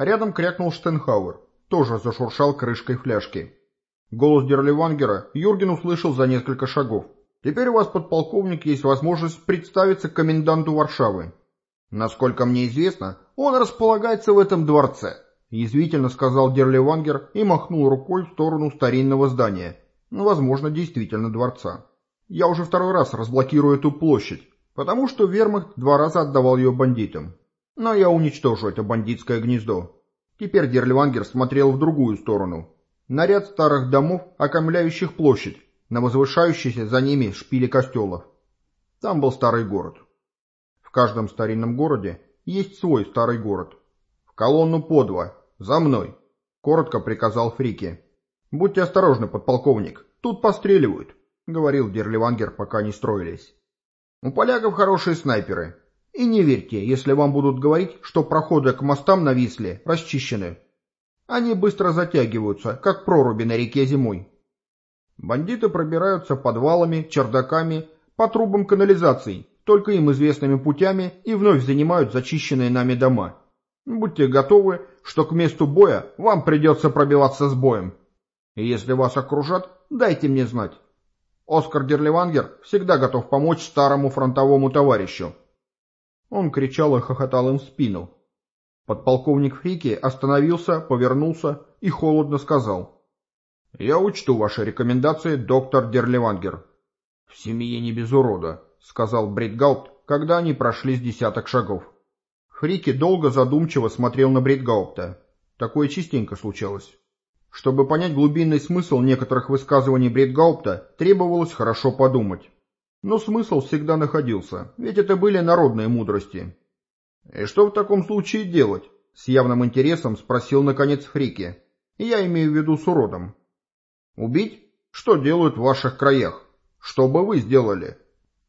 А рядом крякнул Штенхауэр, тоже зашуршал крышкой фляжки. Голос Дерливангера Юрген услышал за несколько шагов. «Теперь у вас, подполковник, есть возможность представиться коменданту Варшавы. Насколько мне известно, он располагается в этом дворце», — язвительно сказал Дерливангер и махнул рукой в сторону старинного здания. Ну, возможно, действительно дворца. «Я уже второй раз разблокирую эту площадь, потому что вермахт два раза отдавал ее бандитам. Но я уничтожу это бандитское гнездо». Теперь Дерливангер смотрел в другую сторону, на ряд старых домов, окаймляющих площадь, на возвышающиеся за ними шпили костелов. Там был старый город. В каждом старинном городе есть свой старый город. В колонну по два, за мной, коротко приказал Фрике. Будьте осторожны, подполковник, тут постреливают, говорил Дерливангер, пока не строились. У поляков хорошие снайперы. И не верьте, если вам будут говорить, что проходы к мостам на Висле расчищены. Они быстро затягиваются, как проруби на реке зимой. Бандиты пробираются подвалами, чердаками, по трубам канализаций, только им известными путями и вновь занимают зачищенные нами дома. Будьте готовы, что к месту боя вам придется пробиваться с боем. И если вас окружат, дайте мне знать. Оскар Дерливангер всегда готов помочь старому фронтовому товарищу. Он кричал и хохотал им в спину, Подполковник Фрики остановился, повернулся и холодно сказал. «Я учту ваши рекомендации, доктор Дерливангер». «В семье не без урода», — сказал Бритгаупт, когда они прошли с десяток шагов. Фрики долго задумчиво смотрел на Бритгаупта. Такое частенько случалось. Чтобы понять глубинный смысл некоторых высказываний Бритгаупта, требовалось хорошо подумать. Но смысл всегда находился, ведь это были народные мудрости. «И что в таком случае делать?» — с явным интересом спросил, наконец, Фрики. «Я имею в виду с уродом». «Убить? Что делают в ваших краях? Что бы вы сделали?»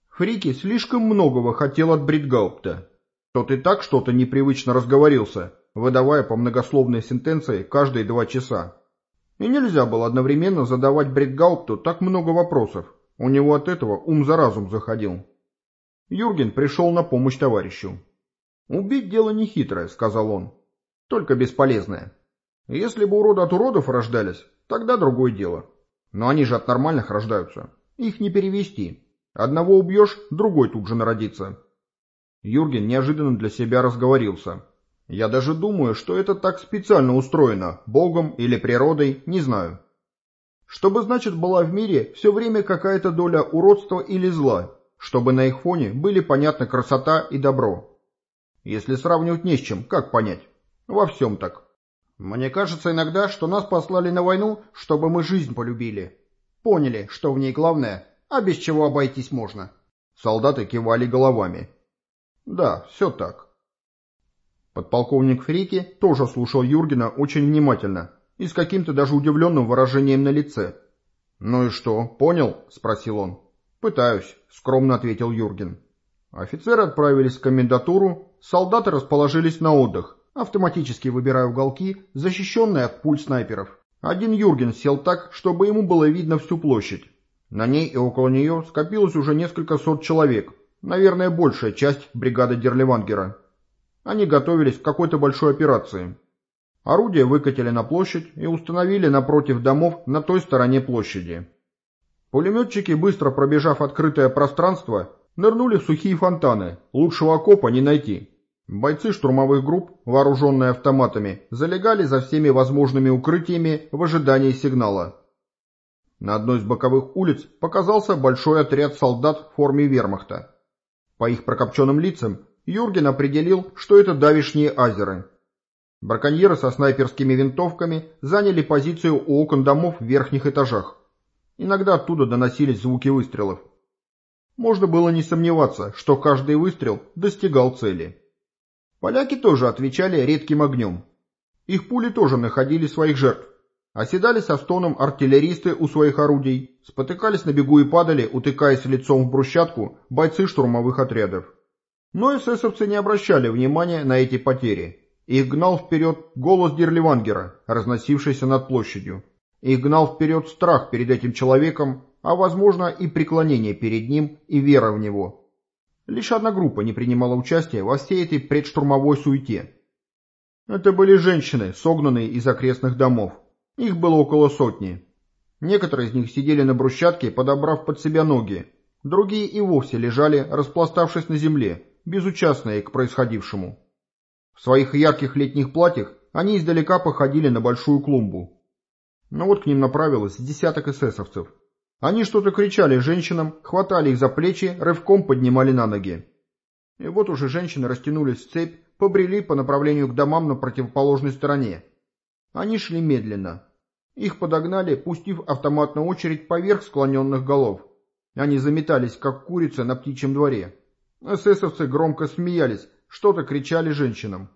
Фрики слишком многого хотел от Бритгаупта. Тот и так что-то непривычно разговорился, выдавая по многословной сентенции каждые два часа. И нельзя было одновременно задавать Бритгаупту так много вопросов. У него от этого ум за разум заходил. Юрген пришел на помощь товарищу. «Убить дело нехитрое», — сказал он, — «только бесполезное. Если бы уроды от уродов рождались, тогда другое дело. Но они же от нормальных рождаются. Их не перевести. Одного убьешь, другой тут же народится». Юрген неожиданно для себя разговорился. «Я даже думаю, что это так специально устроено, Богом или природой, не знаю. Чтобы, значит, была в мире все время какая-то доля уродства или зла, чтобы на их фоне были понятны красота и добро. Если сравнивать не с чем, как понять? Во всем так. Мне кажется иногда, что нас послали на войну, чтобы мы жизнь полюбили. Поняли, что в ней главное, а без чего обойтись можно. Солдаты кивали головами. Да, все так. Подполковник Фрики тоже слушал Юргена очень внимательно и с каким-то даже удивленным выражением на лице. «Ну и что, понял?» — спросил он. «Пытаюсь», — скромно ответил Юрген. Офицеры отправились в комендатуру, солдаты расположились на отдых, автоматически выбирая уголки, защищенные от пуль снайперов. Один Юрген сел так, чтобы ему было видно всю площадь. На ней и около нее скопилось уже несколько сот человек, наверное, большая часть бригады Дерливангера. Они готовились к какой-то большой операции. Орудия выкатили на площадь и установили напротив домов на той стороне площади. Пулеметчики, быстро пробежав открытое пространство, Нырнули в сухие фонтаны, лучшего окопа не найти. Бойцы штурмовых групп, вооруженные автоматами, залегали за всеми возможными укрытиями в ожидании сигнала. На одной из боковых улиц показался большой отряд солдат в форме вермахта. По их прокопченным лицам Юрген определил, что это давишние азеры. Браконьеры со снайперскими винтовками заняли позицию у окон домов в верхних этажах. Иногда оттуда доносились звуки выстрелов. Можно было не сомневаться, что каждый выстрел достигал цели. Поляки тоже отвечали редким огнем. Их пули тоже находили своих жертв. Оседали со стоном артиллеристы у своих орудий, спотыкались на бегу и падали, утыкаясь лицом в брусчатку, бойцы штурмовых отрядов. Но эсэсовцы не обращали внимания на эти потери. Их гнал вперед голос Дерливангера, разносившийся над площадью. Их гнал вперед страх перед этим человеком, а возможно и преклонение перед ним и вера в него. Лишь одна группа не принимала участия во всей этой предштурмовой суете. Это были женщины, согнанные из окрестных домов. Их было около сотни. Некоторые из них сидели на брусчатке, подобрав под себя ноги. Другие и вовсе лежали, распластавшись на земле, безучастные к происходившему. В своих ярких летних платьях они издалека походили на большую клумбу. Но вот к ним направилось десяток эсэсовцев. Они что-то кричали женщинам, хватали их за плечи, рывком поднимали на ноги. И вот уже женщины растянулись в цепь, побрели по направлению к домам на противоположной стороне. Они шли медленно. Их подогнали, пустив автоматную очередь поверх склоненных голов. Они заметались, как курицы на птичьем дворе. Эсэсовцы громко смеялись, что-то кричали женщинам.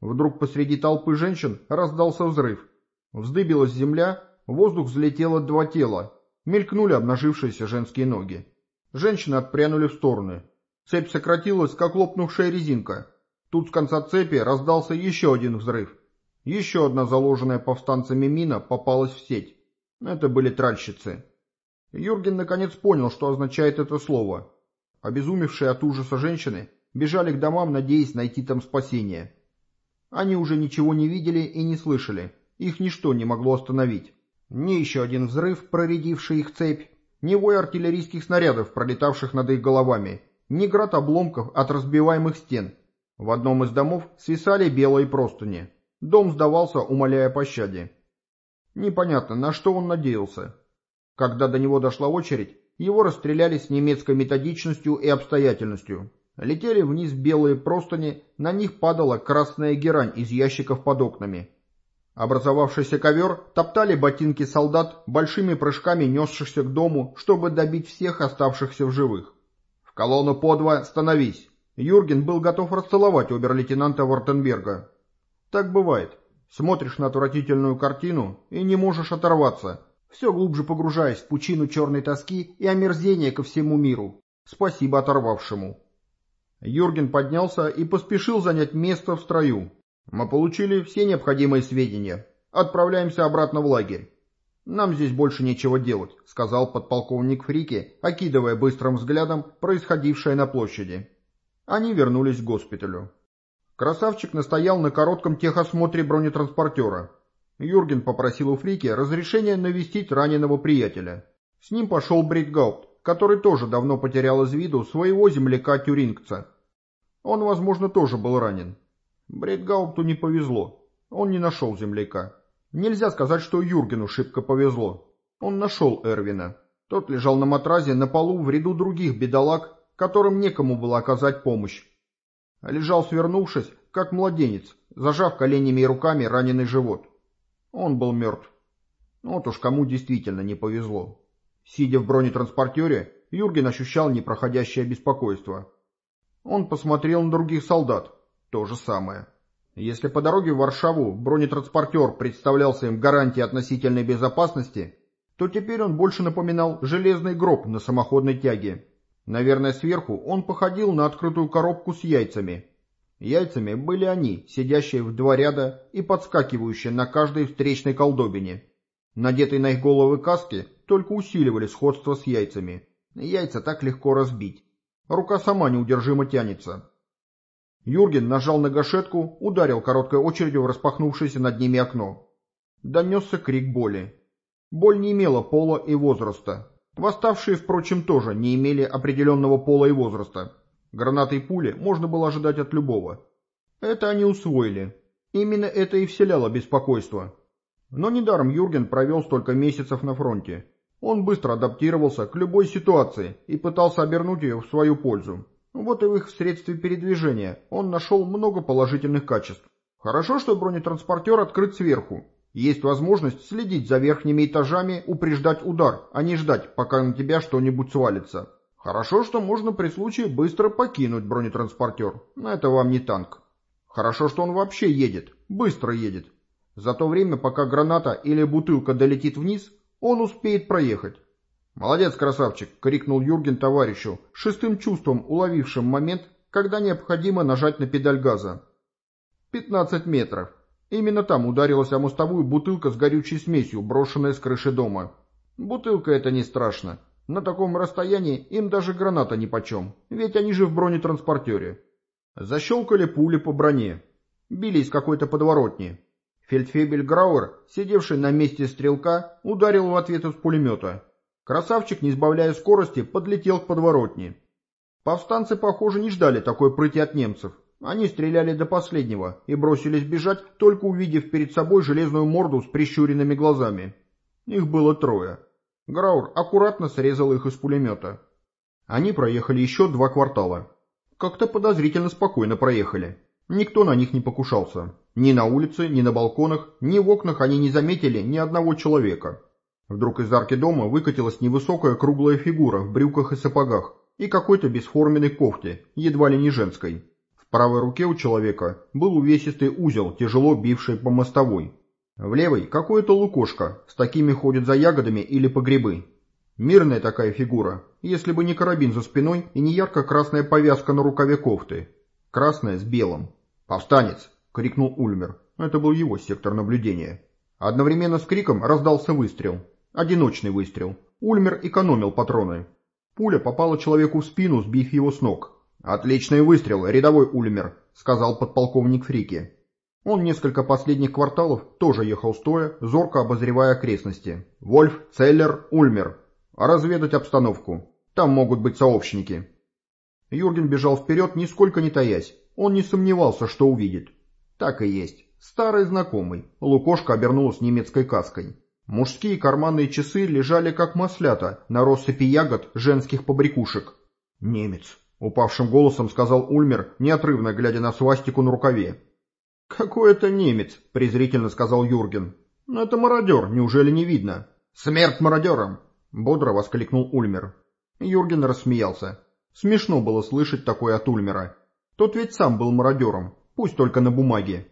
Вдруг посреди толпы женщин раздался взрыв. Вздыбилась земля, в воздух взлетело два тела. Мелькнули обнажившиеся женские ноги. Женщины отпрянули в стороны. Цепь сократилась, как лопнувшая резинка. Тут с конца цепи раздался еще один взрыв. Еще одна заложенная повстанцами мина попалась в сеть. Это были тральщицы. Юрген наконец понял, что означает это слово. Обезумевшие от ужаса женщины бежали к домам, надеясь найти там спасение. Они уже ничего не видели и не слышали, их ничто не могло остановить. Ни еще один взрыв, проредивший их цепь, ни вой артиллерийских снарядов, пролетавших над их головами, ни град обломков от разбиваемых стен. В одном из домов свисали белые простыни. Дом сдавался, умоляя пощаде. Непонятно, на что он надеялся. Когда до него дошла очередь, его расстреляли с немецкой методичностью и обстоятельностью. Летели вниз белые простыни, на них падала красная герань из ящиков под окнами. Образовавшийся ковер топтали ботинки солдат, большими прыжками несшихся к дому, чтобы добить всех оставшихся в живых. «В колонну по два становись!» Юрген был готов расцеловать обер-лейтенанта Вортенберга. Так бывает. Смотришь на отвратительную картину и не можешь оторваться, все глубже погружаясь в пучину черной тоски и омерзения ко всему миру. Спасибо оторвавшему. Юрген поднялся и поспешил занять место в строю. Мы получили все необходимые сведения. Отправляемся обратно в лагерь. «Нам здесь больше нечего делать», — сказал подполковник Фрики, окидывая быстрым взглядом происходившее на площади. Они вернулись к госпиталю. Красавчик настоял на коротком техосмотре бронетранспортера. Юрген попросил у Фрики разрешения навестить раненого приятеля. С ним пошел Бритгаупт, который тоже давно потерял из виду своего земляка-тюрингца. Он, возможно, тоже был ранен. Брейтгаупту не повезло. Он не нашел земляка. Нельзя сказать, что Юргену шибко повезло. Он нашел Эрвина. Тот лежал на матразе на полу в ряду других бедолаг, которым некому было оказать помощь. Лежал свернувшись, как младенец, зажав коленями и руками раненый живот. Он был мертв. Вот уж кому действительно не повезло. Сидя в бронетранспортере, Юрген ощущал непроходящее беспокойство. Он посмотрел на других солдат. То же самое. Если по дороге в Варшаву бронетранспортер представлялся им гарантией относительной безопасности, то теперь он больше напоминал железный гроб на самоходной тяге. Наверное, сверху он походил на открытую коробку с яйцами. Яйцами были они, сидящие в два ряда и подскакивающие на каждой встречной колдобине. Надетые на их головы каски только усиливали сходство с яйцами. Яйца так легко разбить. Рука сама неудержимо тянется. Юрген нажал на гашетку, ударил короткой очередью в распахнувшееся над ними окно. Донесся крик боли. Боль не имела пола и возраста. Восставшие, впрочем, тоже не имели определенного пола и возраста. Гранаты и пули можно было ожидать от любого. Это они усвоили. Именно это и вселяло беспокойство. Но недаром Юрген провел столько месяцев на фронте. Он быстро адаптировался к любой ситуации и пытался обернуть ее в свою пользу. Вот и в их средстве передвижения он нашел много положительных качеств. Хорошо, что бронетранспортер открыт сверху. Есть возможность следить за верхними этажами, упреждать удар, а не ждать, пока на тебя что-нибудь свалится. Хорошо, что можно при случае быстро покинуть бронетранспортер, но это вам не танк. Хорошо, что он вообще едет, быстро едет, за то время, пока граната или бутылка долетит вниз, он успеет проехать. «Молодец, красавчик!» — крикнул Юрген товарищу, шестым чувством уловившим момент, когда необходимо нажать на педаль газа. «Пятнадцать метров. Именно там ударилась о мостовую бутылка с горючей смесью, брошенная с крыши дома. Бутылка это не страшно. На таком расстоянии им даже граната нипочем, ведь они же в бронетранспортере. Защелкали пули по броне. Били из какой-то подворотни. Фельдфебель Грауэр, сидевший на месте стрелка, ударил в ответ из пулемета. Красавчик, не сбавляя скорости, подлетел к подворотне. Повстанцы, похоже, не ждали такой прыти от немцев. Они стреляли до последнего и бросились бежать, только увидев перед собой железную морду с прищуренными глазами. Их было трое. Граур аккуратно срезал их из пулемета. Они проехали еще два квартала. Как-то подозрительно спокойно проехали. Никто на них не покушался. Ни на улице, ни на балконах, ни в окнах они не заметили ни одного человека. Вдруг из арки дома выкатилась невысокая круглая фигура в брюках и сапогах и какой-то бесформенной кофте, едва ли не женской. В правой руке у человека был увесистый узел, тяжело бивший по мостовой. В левой какое-то лукошко, с такими ходят за ягодами или по грибы. Мирная такая фигура, если бы не карабин за спиной и не ярко-красная повязка на рукаве кофты. Красная с белым. «Повстанец!» — крикнул Ульмер. Это был его сектор наблюдения. Одновременно с криком раздался выстрел. Одиночный выстрел. Ульмер экономил патроны. Пуля попала человеку в спину, сбив его с ног. «Отличный выстрел, рядовой Ульмер», — сказал подполковник Фрики. Он несколько последних кварталов тоже ехал стоя, зорко обозревая окрестности. «Вольф, Целлер, Ульмер. Разведать обстановку. Там могут быть сообщники». Юрген бежал вперед, нисколько не таясь. Он не сомневался, что увидит. Так и есть. Старый знакомый. Лукошка обернулась немецкой каской. Мужские карманные часы лежали как маслята на россыпи ягод женских побрякушек. «Немец», — упавшим голосом сказал Ульмер, неотрывно глядя на свастику на рукаве. «Какой это немец?» — презрительно сказал Юрген. «Но это мародер, неужели не видно?» «Смерть мародерам!» — бодро воскликнул Ульмер. Юрген рассмеялся. Смешно было слышать такое от Ульмера. Тот ведь сам был мародером, пусть только на бумаге.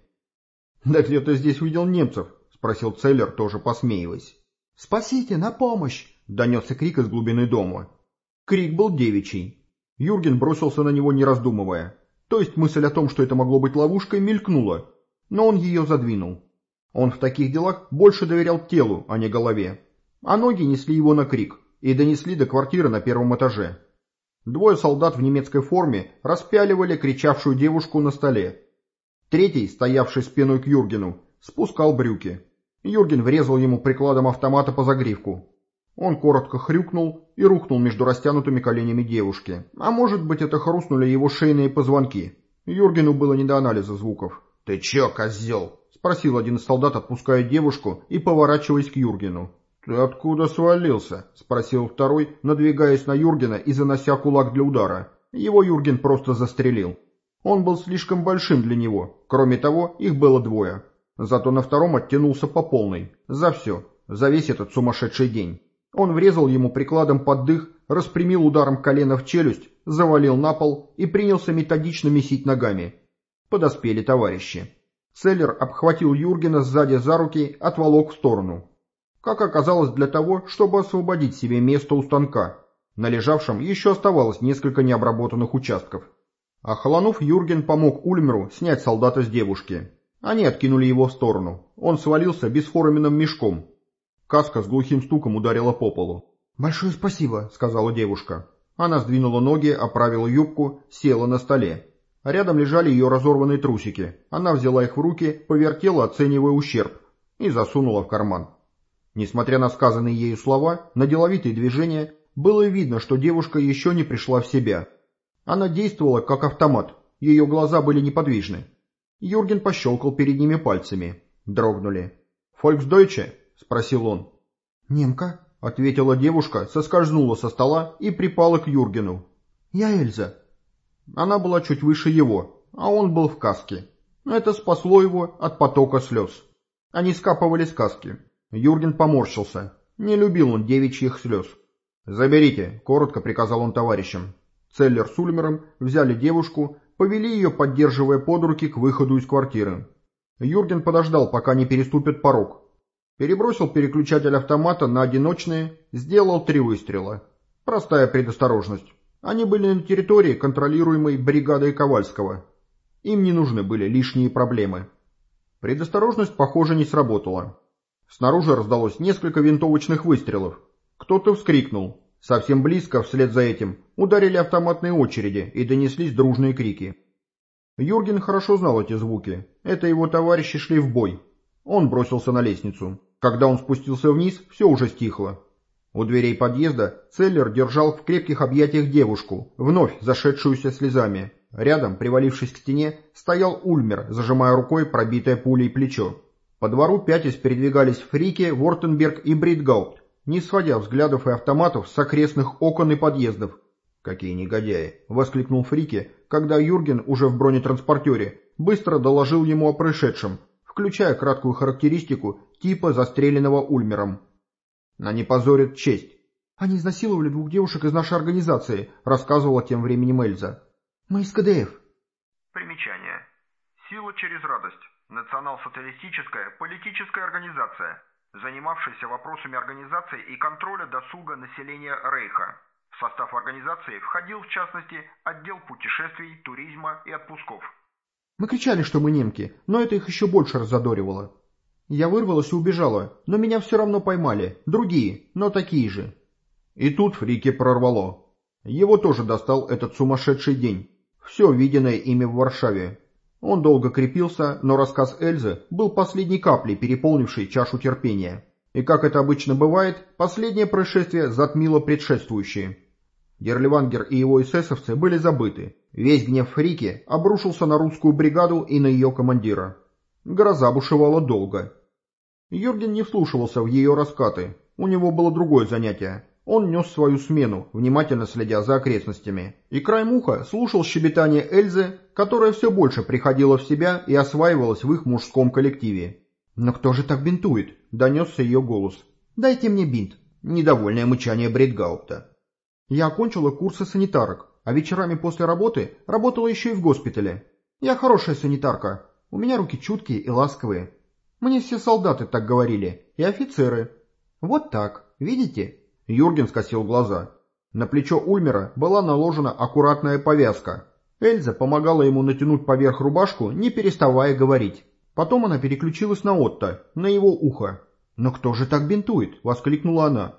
«Да где ты здесь видел немцев?» — спросил Целлер, тоже посмеиваясь. «Спасите, на помощь!» — донесся крик из глубины дома. Крик был девичий. Юрген бросился на него, не раздумывая. То есть мысль о том, что это могло быть ловушкой, мелькнула, но он ее задвинул. Он в таких делах больше доверял телу, а не голове. А ноги несли его на крик и донесли до квартиры на первом этаже. Двое солдат в немецкой форме распяливали кричавшую девушку на столе. Третий, стоявший спиной к Юргену, спускал брюки. Юрген врезал ему прикладом автомата по загривку. Он коротко хрюкнул и рухнул между растянутыми коленями девушки. А может быть, это хрустнули его шейные позвонки. Юргену было не до анализа звуков. «Ты чё, козел?» — спросил один из солдат, отпуская девушку и поворачиваясь к Юргену. «Ты откуда свалился?» — спросил второй, надвигаясь на Юргена и занося кулак для удара. Его Юрген просто застрелил. Он был слишком большим для него. Кроме того, их было двое. Зато на втором оттянулся по полной. За все. За весь этот сумасшедший день. Он врезал ему прикладом под дых, распрямил ударом колена в челюсть, завалил на пол и принялся методично месить ногами. Подоспели товарищи. Целлер обхватил Юргена сзади за руки, отволок в сторону. Как оказалось, для того, чтобы освободить себе место у станка. На лежавшем еще оставалось несколько необработанных участков. Охолонув, Юрген помог Ульмеру снять солдата с девушки. Они откинули его в сторону. Он свалился бесформенным мешком. Каска с глухим стуком ударила по полу. «Большое спасибо», — сказала девушка. Она сдвинула ноги, оправила юбку, села на столе. Рядом лежали ее разорванные трусики. Она взяла их в руки, повертела, оценивая ущерб, и засунула в карман. Несмотря на сказанные ею слова, на деловитые движения, было видно, что девушка еще не пришла в себя. Она действовала как автомат, ее глаза были неподвижны. Юрген пощелкал перед ними пальцами. Дрогнули. «Фольксдойче?» — спросил он. «Немка», — ответила девушка, соскользнула со стола и припала к Юргену. «Я Эльза». Она была чуть выше его, а он был в каске. Это спасло его от потока слез. Они скапывали с каски. Юрген поморщился. Не любил он девичьих слез. «Заберите», — коротко приказал он товарищам. Целлер с Ульмером взяли девушку повели ее, поддерживая под руки, к выходу из квартиры. Юрген подождал, пока не переступят порог. Перебросил переключатель автомата на одиночные, сделал три выстрела. Простая предосторожность. Они были на территории, контролируемой бригадой Ковальского. Им не нужны были лишние проблемы. Предосторожность, похоже, не сработала. Снаружи раздалось несколько винтовочных выстрелов. Кто-то вскрикнул. Совсем близко, вслед за этим, ударили автоматные очереди и донеслись дружные крики. Юрген хорошо знал эти звуки. Это его товарищи шли в бой. Он бросился на лестницу. Когда он спустился вниз, все уже стихло. У дверей подъезда Целлер держал в крепких объятиях девушку, вновь зашедшуюся слезами. Рядом, привалившись к стене, стоял Ульмер, зажимая рукой пробитое пулей плечо. По двору пятясь передвигались Фрике, Вортенберг и Бритгаупт, не сводя взглядов и автоматов с окрестных окон и подъездов. «Какие негодяи!» — воскликнул Фрике, когда Юрген уже в бронетранспортере быстро доложил ему о происшедшем, включая краткую характеристику типа застреленного Ульмером. Они позорят честь. «Они изнасиловали двух девушек из нашей организации», — рассказывала тем временем Эльза. «Мы из КДФ». Примечание. Сила через радость. Национал-социалистическая политическая организация, занимавшаяся вопросами организации и контроля досуга населения Рейха. В состав организации входил, в частности, отдел путешествий, туризма и отпусков. Мы кричали, что мы немки, но это их еще больше разодоривало. Я вырвалась и убежала, но меня все равно поймали. Другие, но такие же. И тут Фрике прорвало. Его тоже достал этот сумасшедший день. Все виденное ими в Варшаве. Он долго крепился, но рассказ Эльзы был последней каплей, переполнившей чашу терпения. И как это обычно бывает, последнее происшествие затмило предшествующие. Дерливангер и его эсэсовцы были забыты. Весь гнев Фрике обрушился на русскую бригаду и на ее командира. Гроза бушевала долго. Юрген не вслушивался в ее раскаты. У него было другое занятие. Он нес свою смену, внимательно следя за окрестностями. И краем уха слушал щебетание Эльзы, которая все больше приходила в себя и осваивалась в их мужском коллективе. «Но кто же так бинтует?» — донесся ее голос. «Дайте мне бинт». Недовольное мычание Бредгаупта. Я окончила курсы санитарок, а вечерами после работы работала еще и в госпитале. Я хорошая санитарка, у меня руки чуткие и ласковые. Мне все солдаты так говорили, и офицеры. Вот так, видите? Юрген скосил глаза. На плечо Ульмера была наложена аккуратная повязка. Эльза помогала ему натянуть поверх рубашку, не переставая говорить. Потом она переключилась на Отто, на его ухо. «Но кто же так бинтует?» — воскликнула она.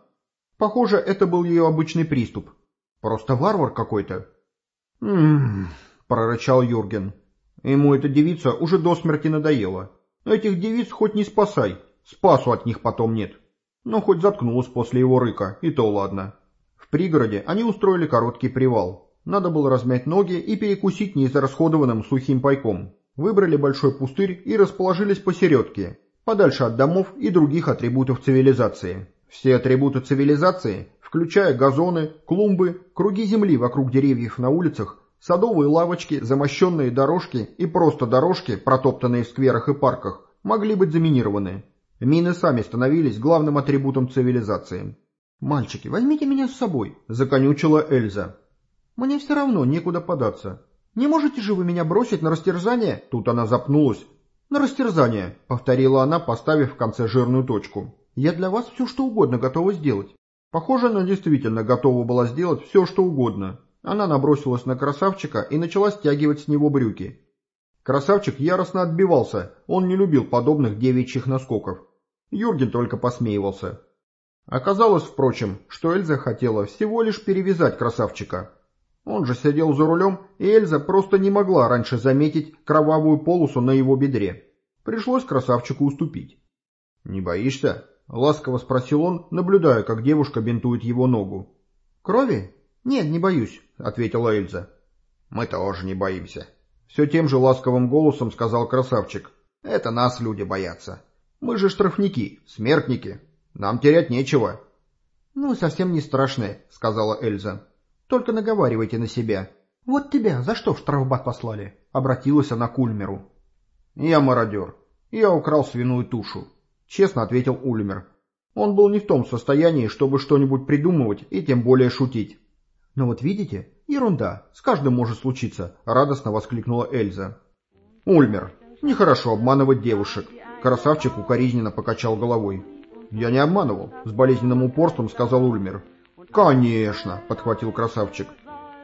Похоже, это был ее обычный приступ. Просто варвар какой-то. «М-м-м», прорычал Юрген. Ему эта девица уже до смерти надоела. Этих девиц хоть не спасай, спасу от них потом нет. Но хоть заткнулась после его рыка, и то ладно. В пригороде они устроили короткий привал. Надо было размять ноги и перекусить неизрасходованным сухим пайком. Выбрали большой пустырь и расположились посередке, подальше от домов и других атрибутов цивилизации. Все атрибуты цивилизации, включая газоны, клумбы, круги земли вокруг деревьев на улицах, Садовые лавочки, замощенные дорожки и просто дорожки, протоптанные в скверах и парках, могли быть заминированы. Мины сами становились главным атрибутом цивилизации. «Мальчики, возьмите меня с собой», — законючила Эльза. «Мне все равно некуда податься. Не можете же вы меня бросить на растерзание?» Тут она запнулась. «На растерзание», — повторила она, поставив в конце жирную точку. «Я для вас все что угодно готова сделать». Похоже, она действительно готова была сделать все, что угодно. Она набросилась на красавчика и начала стягивать с него брюки. Красавчик яростно отбивался, он не любил подобных девичьих наскоков. Юрген только посмеивался. Оказалось, впрочем, что Эльза хотела всего лишь перевязать красавчика. Он же сидел за рулем, и Эльза просто не могла раньше заметить кровавую полосу на его бедре. Пришлось красавчику уступить. «Не боишься?» — ласково спросил он, наблюдая, как девушка бинтует его ногу. «Крови?» «Нет, не боюсь», — ответила Эльза. «Мы тоже не боимся», — все тем же ласковым голосом сказал красавчик. «Это нас люди боятся. Мы же штрафники, смертники. Нам терять нечего». «Ну, совсем не страшные», — сказала Эльза. «Только наговаривайте на себя». «Вот тебя за что в штрафбат послали?» — обратилась она к Ульмеру. «Я мародер. Я украл свиную тушу», — честно ответил Ульмер. Он был не в том состоянии, чтобы что-нибудь придумывать и тем более шутить. «Но вот видите, ерунда, с каждым может случиться», — радостно воскликнула Эльза. «Ульмер, нехорошо обманывать девушек», — красавчик укоризненно покачал головой. «Я не обманывал», — с болезненным упорством сказал Ульмер. «Конечно», — подхватил красавчик.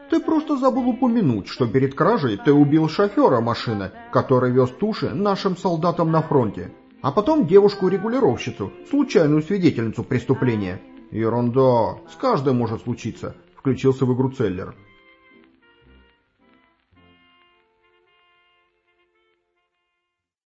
«Ты просто забыл упомянуть, что перед кражей ты убил шофера машины, который вез туши нашим солдатам на фронте, а потом девушку-регулировщицу, случайную свидетельницу преступления». «Ерунда, с каждым может случиться включился в игру Целлер.